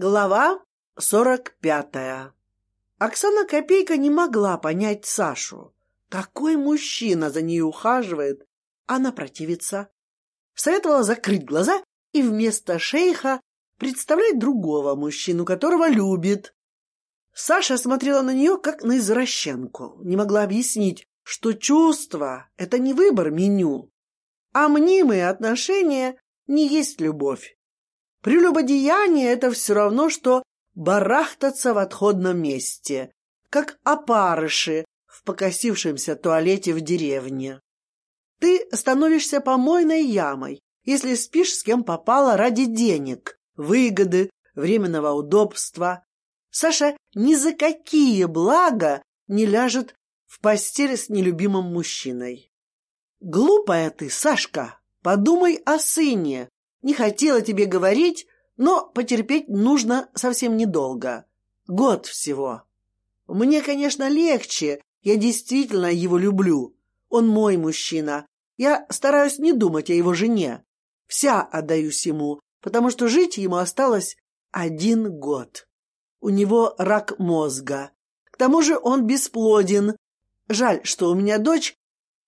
Глава сорок пятая. Оксана Копейка не могла понять Сашу. Какой мужчина за ней ухаживает? Она противится. Советовала закрыть глаза и вместо шейха представлять другого мужчину, которого любит. Саша смотрела на нее, как на извращенку. Не могла объяснить, что чувство — это не выбор меню, а мнимые отношения не есть любовь. Прелюбодеяние — это все равно, что барахтаться в отходном месте, как опарыши в покосившемся туалете в деревне. Ты становишься помойной ямой, если спишь с кем попало ради денег, выгоды, временного удобства. Саша ни за какие блага не ляжет в постель с нелюбимым мужчиной. Глупая ты, Сашка, подумай о сыне, не хотела тебе говорить, но потерпеть нужно совсем недолго. Год всего. Мне, конечно, легче. Я действительно его люблю. Он мой мужчина. Я стараюсь не думать о его жене. Вся отдаюсь ему, потому что жить ему осталось один год. У него рак мозга. К тому же он бесплоден. Жаль, что у меня дочь.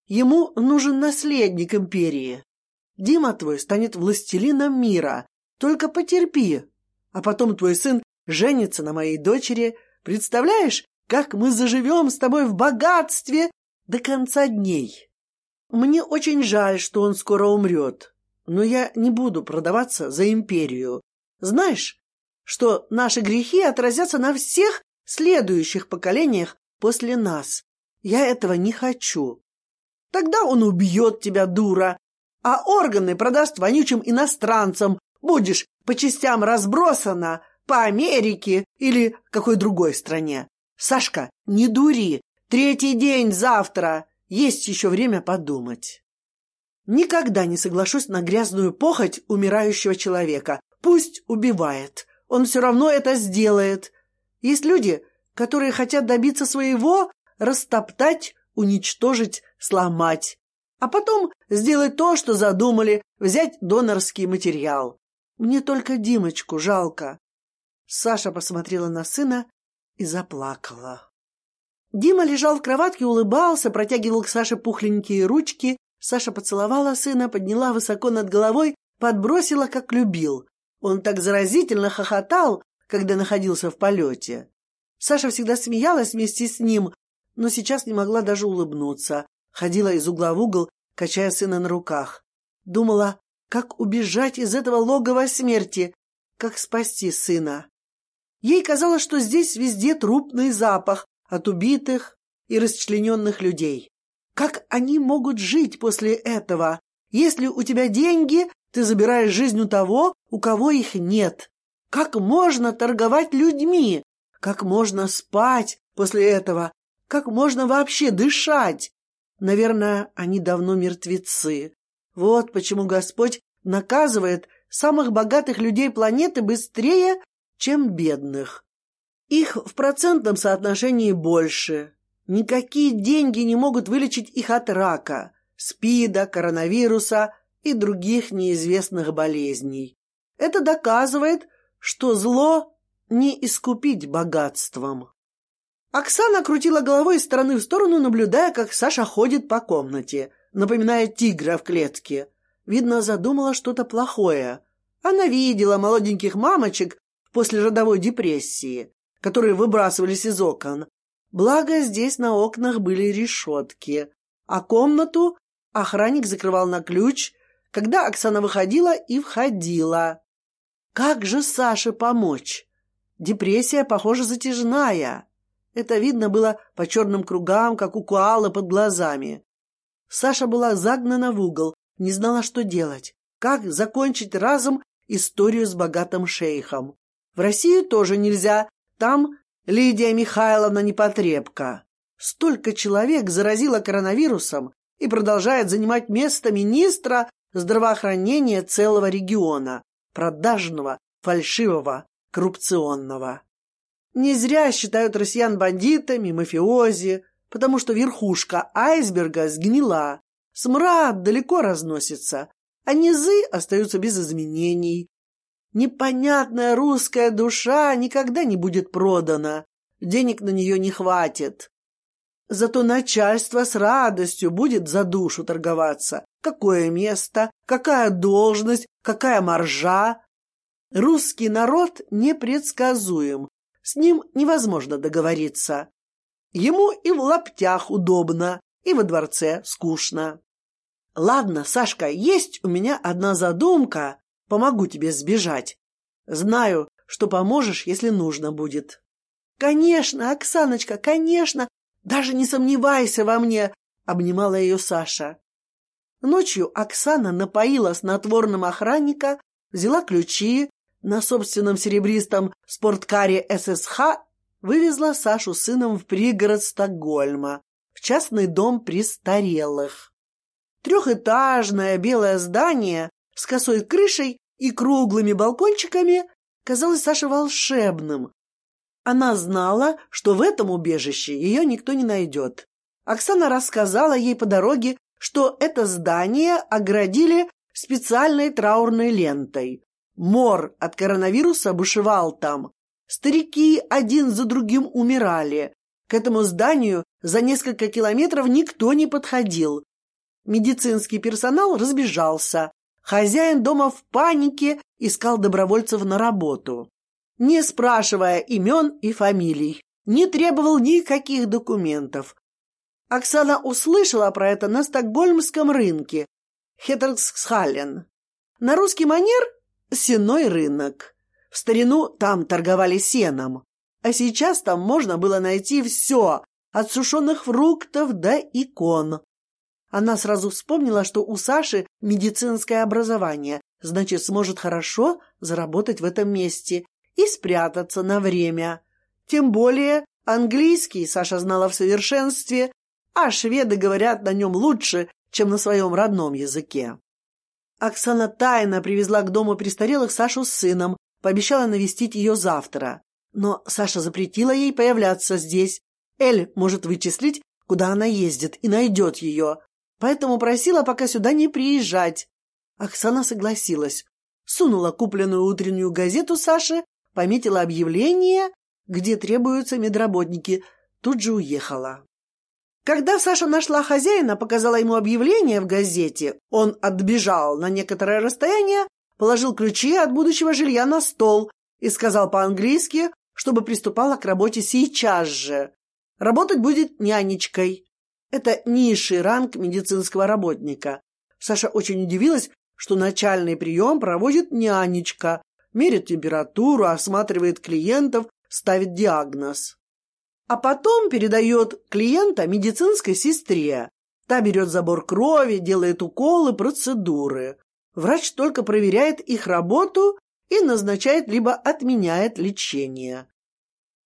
Ему нужен наследник империи. Дима твой станет властелином мира. Только потерпи. А потом твой сын женится на моей дочери. Представляешь, как мы заживем с тобой в богатстве до конца дней? Мне очень жаль, что он скоро умрет. Но я не буду продаваться за империю. Знаешь, что наши грехи отразятся на всех следующих поколениях после нас. Я этого не хочу. Тогда он убьет тебя, дура, а органы продаст вонючим иностранцам, будешь по частям разбросана по Америке или какой другой стране. Сашка, не дури, третий день завтра, есть еще время подумать. Никогда не соглашусь на грязную похоть умирающего человека. Пусть убивает, он все равно это сделает. Есть люди, которые хотят добиться своего, растоптать, уничтожить, сломать а потом сделать то, что задумали, взять донорский материал. Мне только Димочку жалко. Саша посмотрела на сына и заплакала. Дима лежал в кроватке, улыбался, протягивал к Саше пухленькие ручки. Саша поцеловала сына, подняла высоко над головой, подбросила, как любил. Он так заразительно хохотал, когда находился в полете. Саша всегда смеялась вместе с ним, но сейчас не могла даже улыбнуться. Ходила из угла в угол, качая сына на руках. Думала, как убежать из этого логова смерти, как спасти сына. Ей казалось, что здесь везде трупный запах от убитых и расчлененных людей. Как они могут жить после этого? Если у тебя деньги, ты забираешь жизнь у того, у кого их нет. Как можно торговать людьми? Как можно спать после этого? Как можно вообще дышать? Наверное, они давно мертвецы. Вот почему Господь наказывает самых богатых людей планеты быстрее, чем бедных. Их в процентном соотношении больше. Никакие деньги не могут вылечить их от рака, спида, коронавируса и других неизвестных болезней. Это доказывает, что зло не искупить богатством. Оксана крутила головой из стороны в сторону, наблюдая, как Саша ходит по комнате, напоминая тигра в клетке. Видно, задумала что-то плохое. Она видела молоденьких мамочек после родовой депрессии, которые выбрасывались из окон. Благо, здесь на окнах были решетки, а комнату охранник закрывал на ключ, когда Оксана выходила и входила. Как же Саше помочь? Депрессия, похоже, затяжная. Это видно было по черным кругам, как у куала под глазами. Саша была загнана в угол, не знала, что делать. Как закончить разом историю с богатым шейхом. В Россию тоже нельзя, там Лидия Михайловна непотребка. Столько человек заразила коронавирусом и продолжает занимать место министра здравоохранения целого региона, продажного, фальшивого, коррупционного. Не зря считают россиян бандитами, мафиози, потому что верхушка айсберга сгнила, смрад далеко разносится, а низы остаются без изменений. Непонятная русская душа никогда не будет продана. Денег на нее не хватит. Зато начальство с радостью будет за душу торговаться. Какое место, какая должность, какая маржа. Русский народ непредсказуем. С ним невозможно договориться. Ему и в лаптях удобно, и во дворце скучно. Ладно, Сашка, есть у меня одна задумка. Помогу тебе сбежать. Знаю, что поможешь, если нужно будет. Конечно, Оксаночка, конечно. Даже не сомневайся во мне, обнимала ее Саша. Ночью Оксана напоила снотворным охранника, взяла ключи, на собственном серебристом спорткаре ССХ вывезла Сашу сыном в пригород Стокгольма, в частный дом престарелых. Трехэтажное белое здание с косой крышей и круглыми балкончиками казалось Саше волшебным. Она знала, что в этом убежище ее никто не найдет. Оксана рассказала ей по дороге, что это здание оградили специальной траурной лентой. Мор от коронавируса бушевал там. Старики один за другим умирали. К этому зданию за несколько километров никто не подходил. Медицинский персонал разбежался. Хозяин дома в панике искал добровольцев на работу. Не спрашивая имен и фамилий, не требовал никаких документов. Оксана услышала про это на стокгольмском рынке Хеттерсхаллен. На русский манер – сеной рынок. В старину там торговали сеном, а сейчас там можно было найти все, от сушеных фруктов до икон. Она сразу вспомнила, что у Саши медицинское образование, значит, сможет хорошо заработать в этом месте и спрятаться на время. Тем более английский Саша знала в совершенстве, а шведы говорят на нем лучше, чем на своем родном языке. Оксана тайно привезла к дому престарелых Сашу с сыном, пообещала навестить ее завтра. Но Саша запретила ей появляться здесь. Эль может вычислить, куда она ездит, и найдет ее. Поэтому просила пока сюда не приезжать. Оксана согласилась. Сунула купленную утреннюю газету Саше, пометила объявление, где требуются медработники. Тут же уехала. Когда Саша нашла хозяина, показала ему объявление в газете, он отбежал на некоторое расстояние, положил ключи от будущего жилья на стол и сказал по-английски, чтобы приступала к работе сейчас же. Работать будет нянечкой. Это низший ранг медицинского работника. Саша очень удивилась, что начальный прием проводит нянечка, мерит температуру, осматривает клиентов, ставит диагноз а потом передает клиента медицинской сестре. Та берет забор крови, делает уколы, процедуры. Врач только проверяет их работу и назначает либо отменяет лечение.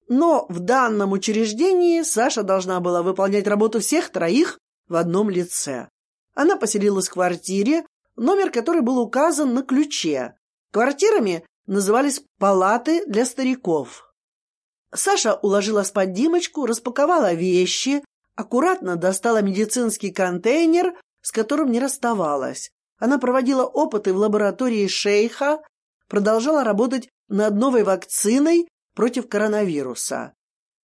Но в данном учреждении Саша должна была выполнять работу всех троих в одном лице. Она поселилась в квартире, номер которой был указан на ключе. Квартирами назывались палаты для стариков. Саша уложила спать Димочку, распаковала вещи, аккуратно достала медицинский контейнер, с которым не расставалась. Она проводила опыты в лаборатории шейха, продолжала работать над новой вакциной против коронавируса.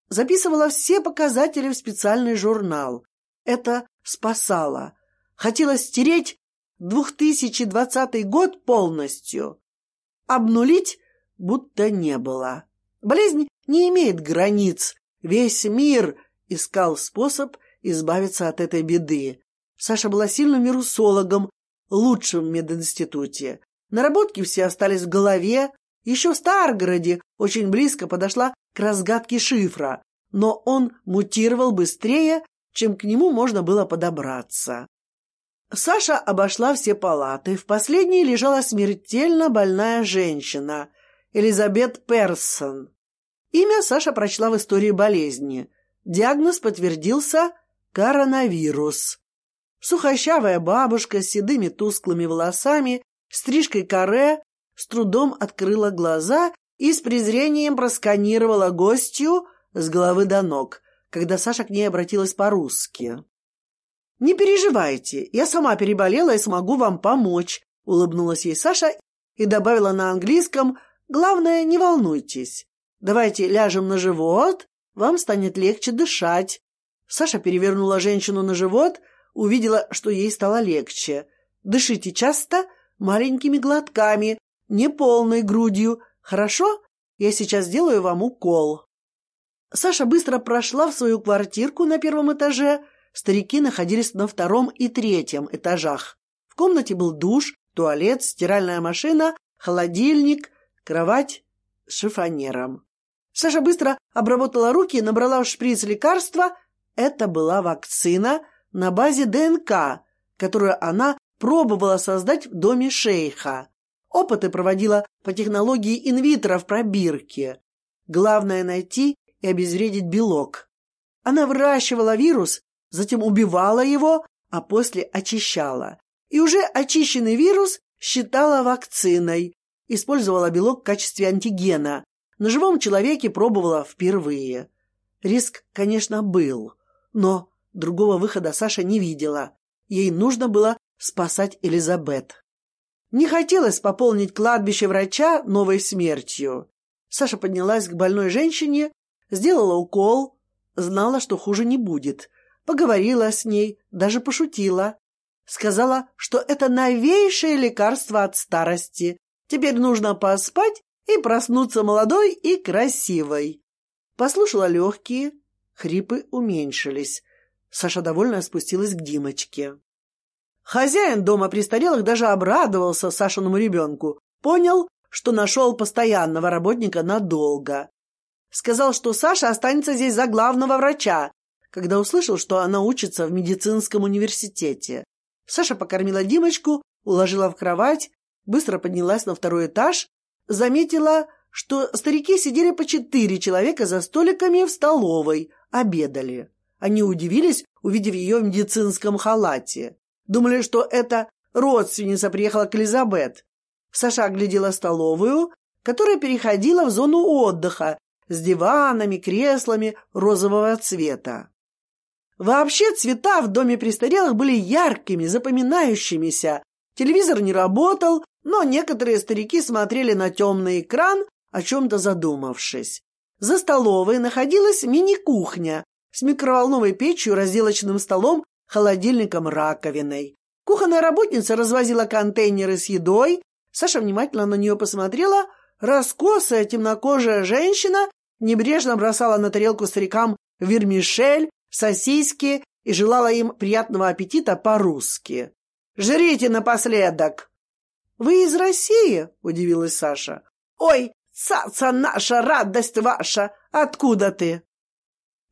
Записывала все показатели в специальный журнал. Это спасало. Хотела стереть 2020 год полностью. Обнулить будто не было. Болезнь не имеет границ. Весь мир искал способ избавиться от этой беды. Саша была сильным вирусологом, лучшим в мединституте. Наработки все остались в голове. Еще в Старгороде очень близко подошла к разгадке шифра, но он мутировал быстрее, чем к нему можно было подобраться. Саша обошла все палаты. В последней лежала смертельно больная женщина, Элизабет Персон. Имя Саша прочла в истории болезни. Диагноз подтвердился коронавирус. Сухощавая бабушка с седыми тусклыми волосами, стрижкой каре, с трудом открыла глаза и с презрением просканировала гостью с головы до ног, когда Саша к ней обратилась по-русски. «Не переживайте, я сама переболела и смогу вам помочь», — улыбнулась ей Саша и добавила на английском «Главное, не волнуйтесь. Давайте ляжем на живот, вам станет легче дышать». Саша перевернула женщину на живот, увидела, что ей стало легче. «Дышите часто, маленькими глотками, не полной грудью. Хорошо? Я сейчас сделаю вам укол». Саша быстро прошла в свою квартирку на первом этаже. Старики находились на втором и третьем этажах. В комнате был душ, туалет, стиральная машина, холодильник, кровать с шифонером. Саша быстро обработала руки и набрала в шприц лекарства. Это была вакцина на базе ДНК, которую она пробовала создать в доме шейха. Опыты проводила по технологии инвитро в пробирке. Главное найти и обезвредить белок. Она выращивала вирус, затем убивала его, а после очищала. И уже очищенный вирус считала вакциной, использовала белок в качестве антигена. На живом человеке пробовала впервые. Риск, конечно, был, но другого выхода Саша не видела. Ей нужно было спасать Элизабет. Не хотелось пополнить кладбище врача новой смертью. Саша поднялась к больной женщине Сделала укол, знала, что хуже не будет. Поговорила с ней, даже пошутила. Сказала, что это новейшее лекарство от старости. Теперь нужно поспать и проснуться молодой и красивой. Послушала легкие, хрипы уменьшились. Саша довольно спустилась к Димочке. Хозяин дома престарелых даже обрадовался Сашиному ребенку. Понял, что нашел постоянного работника надолго. Сказал, что Саша останется здесь за главного врача, когда услышал, что она учится в медицинском университете. Саша покормила Димочку, уложила в кровать, быстро поднялась на второй этаж, заметила, что старики сидели по четыре человека за столиками в столовой, обедали. Они удивились, увидев ее в медицинском халате. Думали, что это родственница приехала к Элизабет. Саша оглядела столовую, которая переходила в зону отдыха с диванами, креслами розового цвета. Вообще цвета в доме престарелых были яркими, запоминающимися. Телевизор не работал, но некоторые старики смотрели на темный экран, о чем-то задумавшись. За столовой находилась мини-кухня с микроволновой печью, разделочным столом, холодильником, раковиной. Кухонная работница развозила контейнеры с едой. Саша внимательно на нее посмотрела. Раскосая темнокожая женщина небрежно бросала на тарелку старикам вермишель, сосиски и желала им приятного аппетита по-русски. «Жрите напоследок!» «Вы из России?» — удивилась Саша. «Ой, цаца наша, радость ваша! Откуда ты?»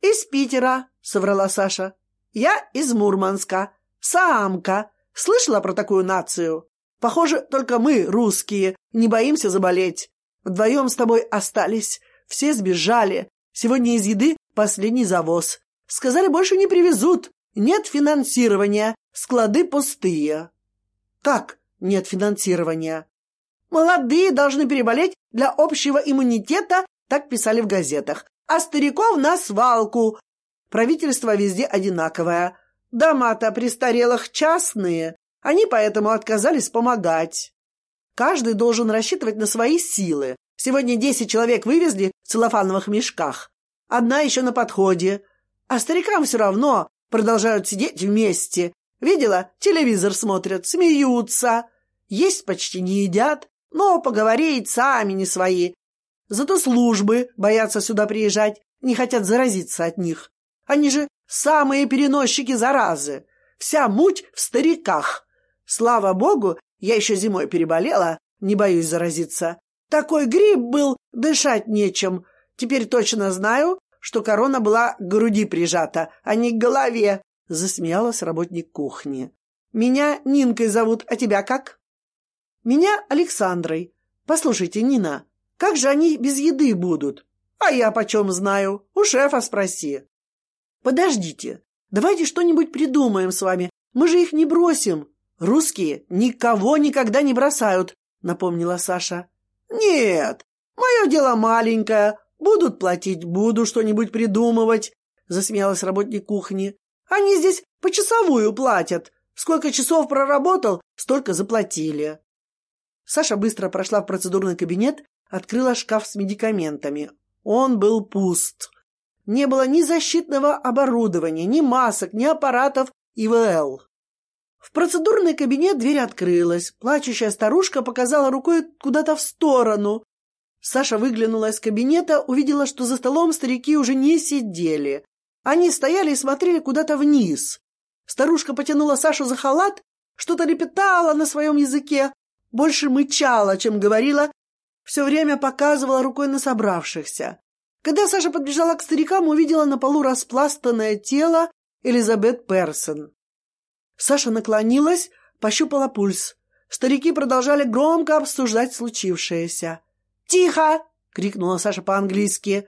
«Из Питера», — соврала Саша. «Я из Мурманска. Самка. Слышала про такую нацию? Похоже, только мы, русские, не боимся заболеть. Вдвоем с тобой остались. Все сбежали. Сегодня из еды последний завоз. Сказали, больше не привезут. Нет финансирования. Склады пустые. Как нет финансирования? Молодые должны переболеть для общего иммунитета, так писали в газетах. А стариков на свалку. Правительство везде одинаковое. Дома-то престарелых частные. Они поэтому отказались помогать. Каждый должен рассчитывать на свои силы. Сегодня десять человек вывезли в целлофановых мешках. Одна еще на подходе. А старикам все равно продолжают сидеть вместе. Видела? Телевизор смотрят, смеются. Есть почти не едят, но поговорить сами не свои. Зато службы боятся сюда приезжать, не хотят заразиться от них. Они же самые переносчики заразы. Вся муть в стариках. Слава богу, я еще зимой переболела, не боюсь заразиться. Такой гриб был, дышать нечем. Теперь точно знаю, что корона была к груди прижата, а не к голове, — засмеялась работник кухни. Меня Нинкой зовут, а тебя как? Меня Александрой. Послушайте, Нина, как же они без еды будут? А я почем знаю? У шефа спроси. Подождите, давайте что-нибудь придумаем с вами. Мы же их не бросим. Русские никого никогда не бросают, напомнила Саша. «Нет, мое дело маленькое. Будут платить, буду что-нибудь придумывать», — засмеялась работник кухни. «Они здесь почасовую платят. Сколько часов проработал, столько заплатили». Саша быстро прошла в процедурный кабинет, открыла шкаф с медикаментами. Он был пуст. Не было ни защитного оборудования, ни масок, ни аппаратов ИВЛ. В процедурный кабинет дверь открылась. Плачущая старушка показала рукой куда-то в сторону. Саша выглянула из кабинета, увидела, что за столом старики уже не сидели. Они стояли и смотрели куда-то вниз. Старушка потянула Сашу за халат, что-то лепетала на своем языке, больше мычала, чем говорила, все время показывала рукой на собравшихся. Когда Саша подбежала к старикам, увидела на полу распластанное тело Элизабет Персон. Саша наклонилась, пощупала пульс. Старики продолжали громко обсуждать случившееся. «Тихо!» — крикнула Саша по-английски.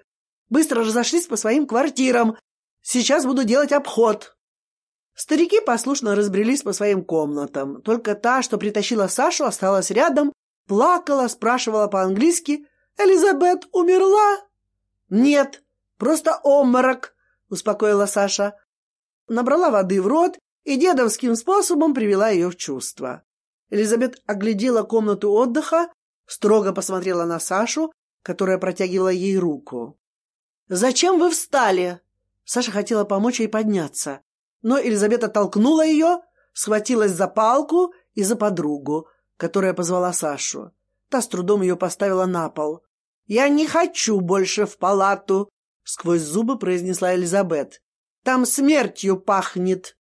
«Быстро разошлись по своим квартирам. Сейчас буду делать обход». Старики послушно разбрелись по своим комнатам. Только та, что притащила Сашу, осталась рядом, плакала, спрашивала по-английски «Элизабет умерла?» «Нет, просто обморок», — успокоила Саша. Набрала воды в рот и дедовским способом привела ее в чувство. Элизабет оглядела комнату отдыха, строго посмотрела на Сашу, которая протягивала ей руку. «Зачем вы встали?» Саша хотела помочь ей подняться, но Елизавета толкнула ее, схватилась за палку и за подругу, которая позвала Сашу. Та с трудом ее поставила на пол. «Я не хочу больше в палату», — сквозь зубы произнесла Элизабет. «Там смертью пахнет».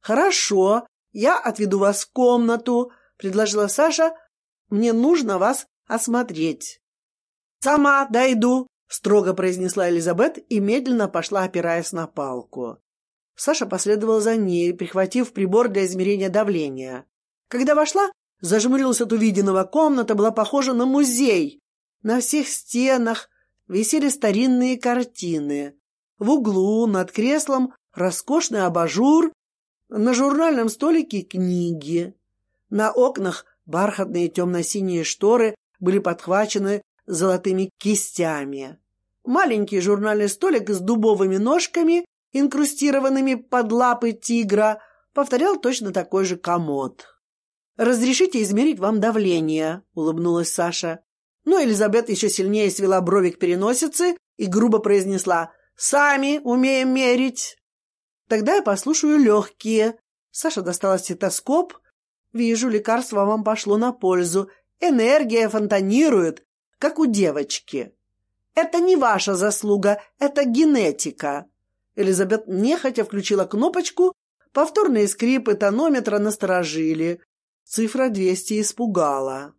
«Хорошо, я отведу вас в комнату», — предложила Саша. «Мне нужно вас осмотреть». «Сама дойду», — строго произнесла Элизабет и медленно пошла, опираясь на палку. Саша последовала за ней, прихватив прибор для измерения давления. Когда вошла, зажмурилась от увиденного, комната была похожа на музей. На всех стенах висели старинные картины. В углу над креслом роскошный абажур, на журнальном столике книги. На окнах бархатные темно-синие шторы были подхвачены золотыми кистями. Маленький журнальный столик с дубовыми ножками инкрустированными под лапы тигра, повторял точно такой же комод. «Разрешите измерить вам давление», — улыбнулась Саша. Но Элизабет еще сильнее свела брови к переносице и грубо произнесла «Сами умеем мерить». «Тогда я послушаю легкие». Саша достала стетоскоп. «Вижу, лекарство вам пошло на пользу. Энергия фонтанирует, как у девочки». «Это не ваша заслуга, это генетика», Элизабет нехотя включила кнопочку, повторные скрипы тонометра насторожили. Цифра двести испугала.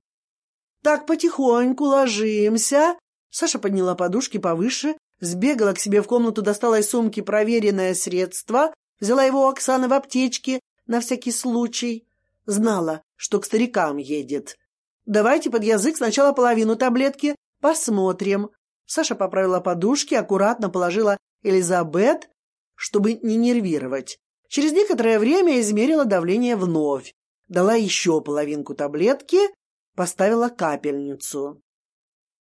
«Так, потихоньку ложимся». Саша подняла подушки повыше, сбегала к себе в комнату, достала из сумки проверенное средство, взяла его у Оксаны в аптечке на всякий случай. Знала, что к старикам едет. «Давайте под язык сначала половину таблетки, посмотрим». Саша поправила подушки, аккуратно положила Элизабет, чтобы не нервировать. Через некоторое время измерила давление вновь, дала еще половинку таблетки, поставила капельницу.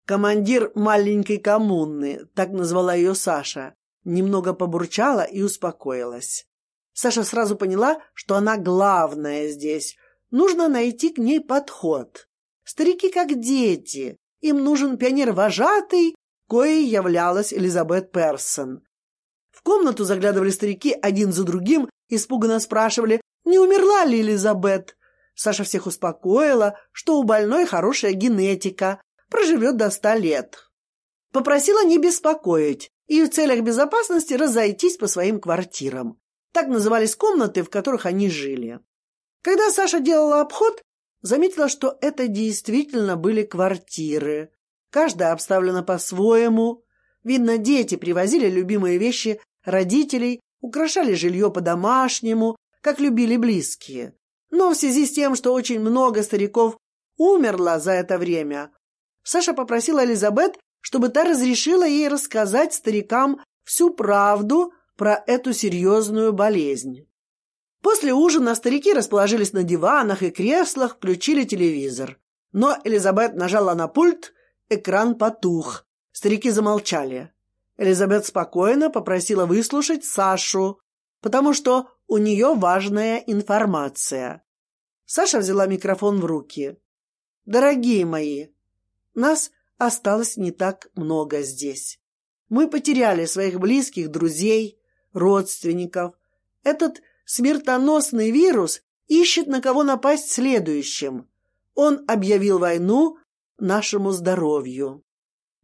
Командир маленькой коммуны, так назвала ее Саша, немного побурчала и успокоилась. Саша сразу поняла, что она главная здесь. Нужно найти к ней подход. Старики как дети. Им нужен пионер-вожатый, коей являлась Элизабет Персон. В комнату заглядывали старики один за другим, испуганно спрашивали, не умерла ли Элизабет. Саша всех успокоила, что у больной хорошая генетика, проживет до ста лет. Попросила не беспокоить и в целях безопасности разойтись по своим квартирам. Так назывались комнаты, в которых они жили. Когда Саша делала обход, заметила, что это действительно были квартиры. Каждая обставлена по-своему. Видно, дети привозили любимые вещи родителей, украшали жилье по-домашнему, как любили близкие. Но в связи с тем, что очень много стариков умерло за это время, Саша попросила Элизабет, чтобы та разрешила ей рассказать старикам всю правду про эту серьезную болезнь. После ужина старики расположились на диванах и креслах, включили телевизор. Но Элизабет нажала на пульт, экран потух. Старики замолчали. Элизабет спокойно попросила выслушать Сашу, потому что у нее важная информация. Саша взяла микрофон в руки. Дорогие мои, нас осталось не так много здесь. Мы потеряли своих близких, друзей, родственников. Этот смертоносный вирус ищет на кого напасть следующим. Он объявил войну нашему здоровью.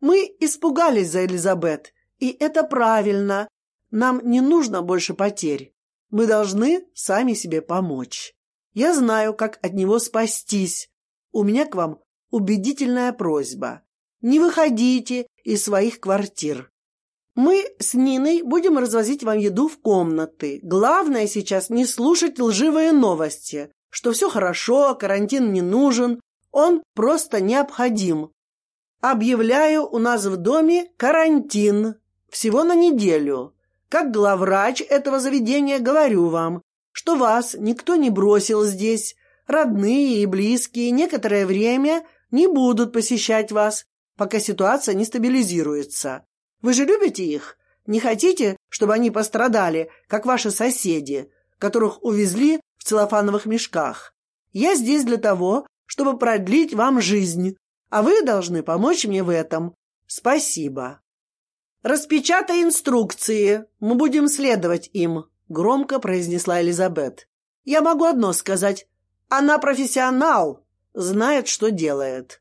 Мы испугались за Элизабет, и это правильно. Нам не нужно больше потерь. Мы должны сами себе помочь. Я знаю, как от него спастись. У меня к вам убедительная просьба. Не выходите из своих квартир. Мы с Ниной будем развозить вам еду в комнаты. Главное сейчас не слушать лживые новости, что все хорошо, карантин не нужен, он просто необходим. Объявляю у нас в доме карантин. Всего на неделю. Как главврач этого заведения говорю вам, что вас никто не бросил здесь. Родные и близкие некоторое время не будут посещать вас, пока ситуация не стабилизируется. Вы же любите их? Не хотите, чтобы они пострадали, как ваши соседи, которых увезли в целлофановых мешках? Я здесь для того, чтобы продлить вам жизнь, а вы должны помочь мне в этом. Спасибо. Распечатай инструкции, мы будем следовать им, громко произнесла Элизабет. Я могу одно сказать. Она профессионал, знает, что делает.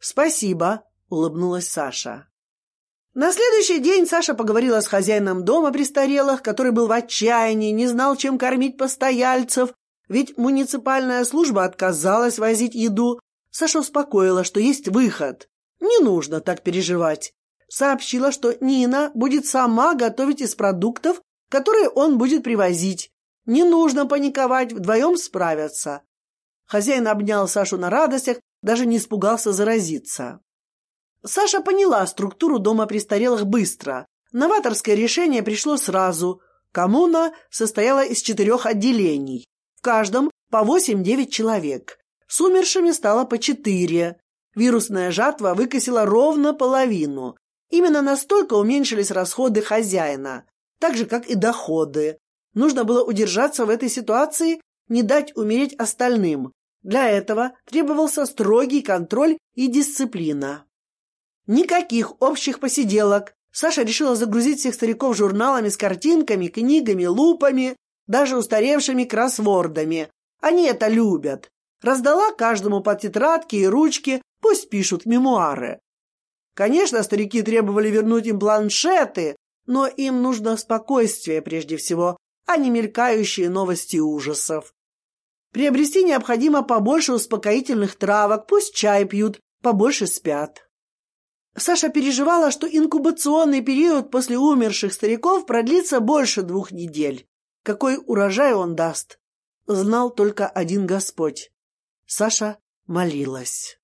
Спасибо, улыбнулась Саша. На следующий день Саша поговорила с хозяином дома престарелых, который был в отчаянии, не знал, чем кормить постояльцев, ведь муниципальная служба отказалась возить еду. Саша успокоила, что есть выход. Не нужно так переживать. Сообщила, что Нина будет сама готовить из продуктов, которые он будет привозить. Не нужно паниковать, вдвоем справятся. Хозяин обнял Сашу на радостях, даже не испугался заразиться. Саша поняла структуру дома престарелых быстро. Новаторское решение пришло сразу. Коммуна состояла из четырех отделений. В каждом по восемь-девять человек. С умершими стало по четыре. Вирусная жатва выкосила ровно половину. Именно настолько уменьшились расходы хозяина, так же, как и доходы. Нужно было удержаться в этой ситуации, не дать умереть остальным. Для этого требовался строгий контроль и дисциплина. Никаких общих посиделок. Саша решила загрузить всех стариков журналами с картинками, книгами, лупами, даже устаревшими кроссвордами. Они это любят. Раздала каждому по тетрадке и ручке, пусть пишут мемуары. Конечно, старики требовали вернуть им планшеты, но им нужно спокойствие прежде всего, а не мелькающие новости ужасов. Приобрести необходимо побольше успокоительных травок, пусть чай пьют, побольше спят. Саша переживала, что инкубационный период после умерших стариков продлится больше двух недель. Какой урожай он даст, знал только один Господь. Саша молилась.